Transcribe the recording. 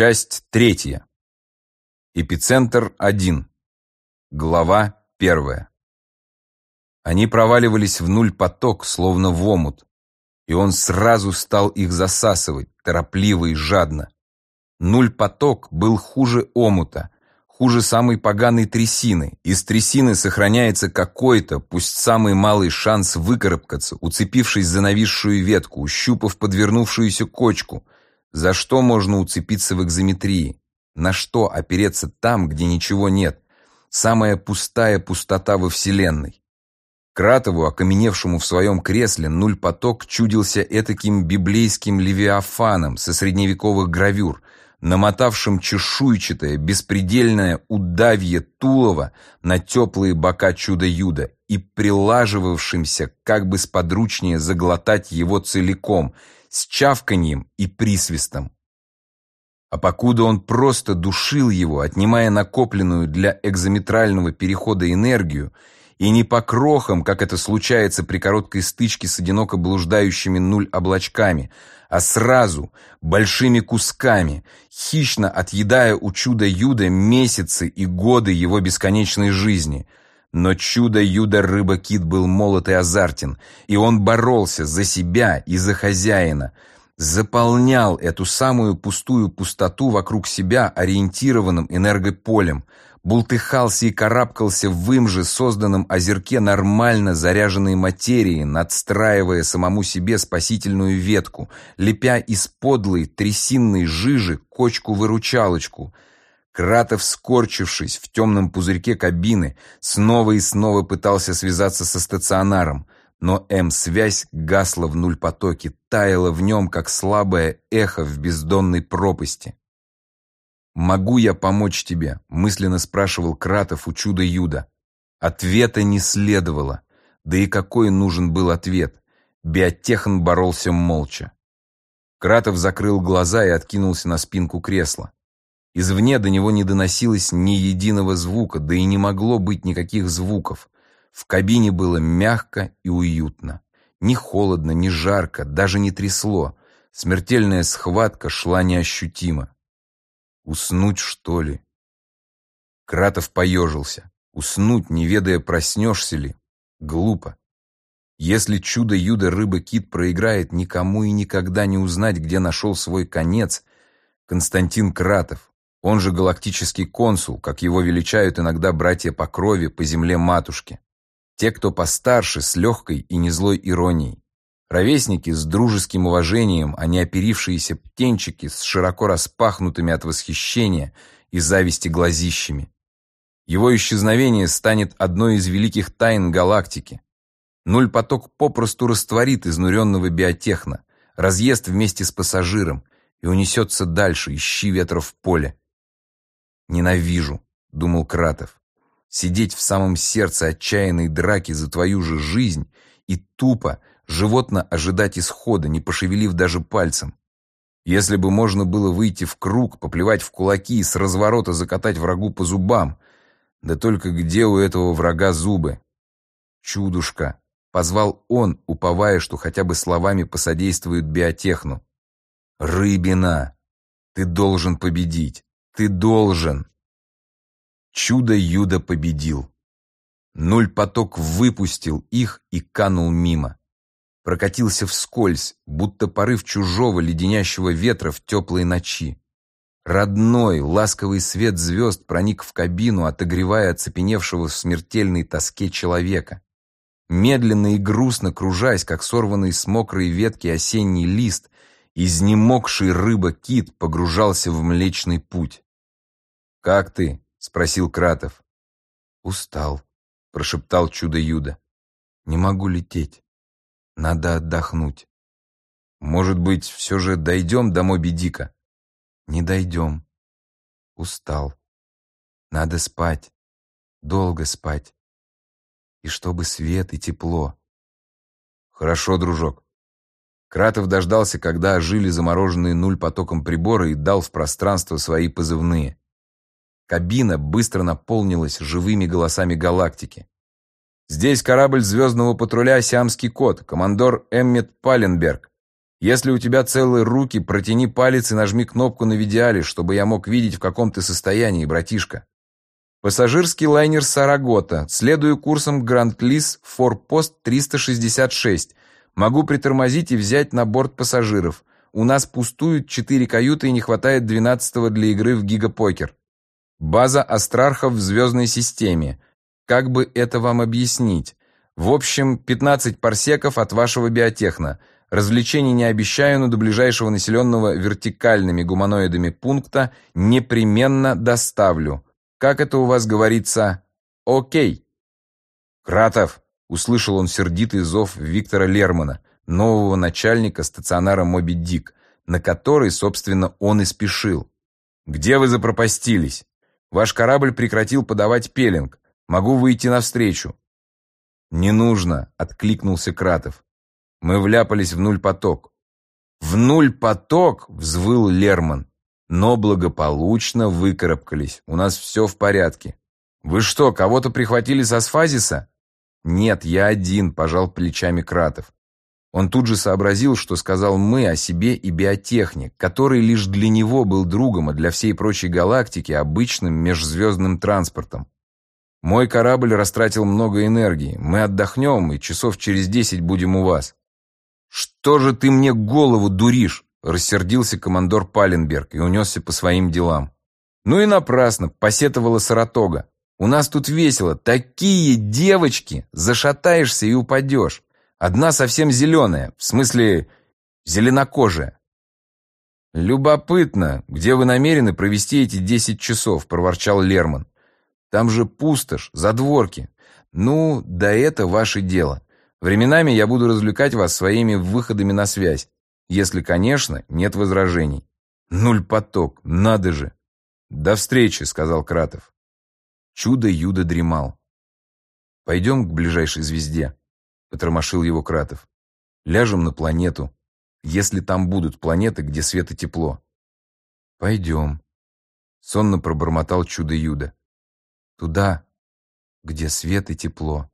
Часть третья. Эпицентр 1. Глава первая. Они проваливались в нуль поток, словно в омут, и он сразу стал их засасывать, торопливо и жадно. Нуль поток был хуже омута, хуже самой поганой трясины. Из трясины сохраняется какой-то, пусть самый малый шанс выкарабкаться, уцепившись за нависшую ветку, ущупав подвернувшуюся кочку. За что можно уцепиться в экзометрии? На что опереться там, где ничего нет? Самая пустая пустота во Вселенной. Кратову, окаменевшему в своем кресле, нуль-поток чудился этаким библейским левиафаном со средневековых гравюр – намотавшим чешуйчатое, беспредельное удавье тулово на теплые бока чудо-юда и прилаживавшимся как бы сподручнее заглотать его целиком, с чавканьем и присвистом. А покуда он просто душил его, отнимая накопленную для экзометрального перехода энергию, и не по крохам, как это случается при короткой стычке с одиноко блуждающими нуль облачками, а сразу, большими кусками, хищно отъедая у чуда-юда месяцы и годы его бесконечной жизни. Но чудо-юдо рыба-кит был молод и азартен, и он боролся за себя и за хозяина, заполнял эту самую пустую пустоту вокруг себя ориентированным энергополем – бултыхался и карабкался в им же созданном озерке нормально заряженной материи, надстраивая самому себе спасительную ветку, лепя из подлой трясинной жижи кочку-выручалочку. Кратов, скорчившись в темном пузырьке кабины, снова и снова пытался связаться со стационаром, но М-связь гасла в нуль потоке, таяла в нем, как слабое эхо в бездонной пропасти. «Могу я помочь тебе?» — мысленно спрашивал Кратов у чуда-юда. Ответа не следовало. Да и какой нужен был ответ? Биотехан боролся молча. Кратов закрыл глаза и откинулся на спинку кресла. Извне до него не доносилось ни единого звука, да и не могло быть никаких звуков. В кабине было мягко и уютно. Ни холодно, ни жарко, даже не трясло. Смертельная схватка шла неощутимо. Уснуть, что ли? Кратов поежился. Уснуть, не ведая, проснешься ли? Глупо. Если чудо-юдо рыба-кит проиграет, никому и никогда не узнать, где нашел свой конец, Константин Кратов, он же галактический консул, как его величают иногда братья по крови, по земле матушки. Те, кто постарше, с легкой и незлой иронией. Ровесники с дружеским уважением, а не оперившиеся птенчики с широко распахнутыми от восхищения и зависти глазищами. Его исчезновение станет одной из великих тайн галактики. Нуль-поток попросту растворит изнуренного биотехна, разъест вместе с пассажиром и унесется дальше, ищи ветра в поле. «Ненавижу», — думал Кратов, — «сидеть в самом сердце отчаянной драки за твою же жизнь и тупо, животно ожидать исхода, не пошевелив даже пальцем. Если бы можно было выйти в круг, поплевать в кулаки и с разворота закатать врагу по зубам. Да только где у этого врага зубы? «Чудушка!» — позвал он, уповая, что хотя бы словами посодействует биотехну. «Рыбина! Ты должен победить! Ты должен!» Чудо-юдо победил. Нуль поток выпустил их и канул мимо прокатился вскользь, будто порыв чужого леденящего ветра в теплой ночи. Родной, ласковый свет звезд проник в кабину, отогревая оцепеневшего в смертельной тоске человека. Медленно и грустно кружась, как сорванный с мокрой ветки осенний лист, изнемогший рыба-кит погружался в Млечный Путь. «Как ты?» — спросил Кратов. «Устал», — прошептал чудо-юдо. «Не могу лететь». Надо отдохнуть. Может быть, все же дойдем до Моби Дика? Не дойдем. Устал. Надо спать. Долго спать. И чтобы свет и тепло. Хорошо, дружок. Кратов дождался, когда ожили замороженные нуль потоком прибора и дал в пространство свои позывные. Кабина быстро наполнилась живыми голосами галактики. Здесь корабль звездного патруля «Сиамский кот», командор Эммет Паленберг. Если у тебя целые руки, протяни палец и нажми кнопку на видеале, чтобы я мог видеть, в каком ты состоянии, братишка. Пассажирский лайнер «Сарагота». Следую курсом Гранд-Лис, форпост 366. Могу притормозить и взять на борт пассажиров. У нас пустуют четыре каюты и не хватает двенадцатого для игры в гигапокер. База Астрархов в звездной системе. Как бы это вам объяснить? В общем, 15 парсеков от вашего биотехна – Развлечений не обещаю, но до ближайшего населенного вертикальными гуманоидами пункта непременно доставлю. Как это у вас говорится? Окей. Кратов, услышал он сердитый зов Виктора Лермана, нового начальника стационара Моби Дик, на который, собственно, он и спешил. Где вы запропастились? Ваш корабль прекратил подавать пеленг. Могу выйти навстречу. Не нужно, откликнулся Кратов. Мы вляпались в нуль поток. «В нуль поток!» — взвыл Лерман. «Но благополучно выкарабкались. У нас все в порядке. Вы что, кого-то прихватили со сфазиса?» «Нет, я один», — пожал плечами Кратов. Он тут же сообразил, что сказал «мы» о себе и биотехник, который лишь для него был другом, а для всей прочей галактики обычным межзвездным транспортом. «Мой корабль растратил много энергии. Мы отдохнем, и часов через десять будем у вас. «Что же ты мне голову дуришь?» — рассердился командор Паленберг и унесся по своим делам. «Ну и напрасно», — посетовала Саратога. «У нас тут весело. Такие девочки! Зашатаешься и упадешь. Одна совсем зеленая, в смысле зеленокожая». «Любопытно, где вы намерены провести эти десять часов?» — проворчал Лерман. «Там же пустошь, задворки. Ну, да это ваше дело. Временами я буду развлекать вас своими выходами на связь, если, конечно, нет возражений. Нуль поток, надо же. До встречи, сказал Кратов. Чудо-юдо дремал. Пойдем к ближайшей звезде, потормошил его Кратов. Ляжем на планету, если там будут планеты, где свет и тепло. Пойдем. Сонно пробормотал чудо-юдо. Туда, где свет и тепло.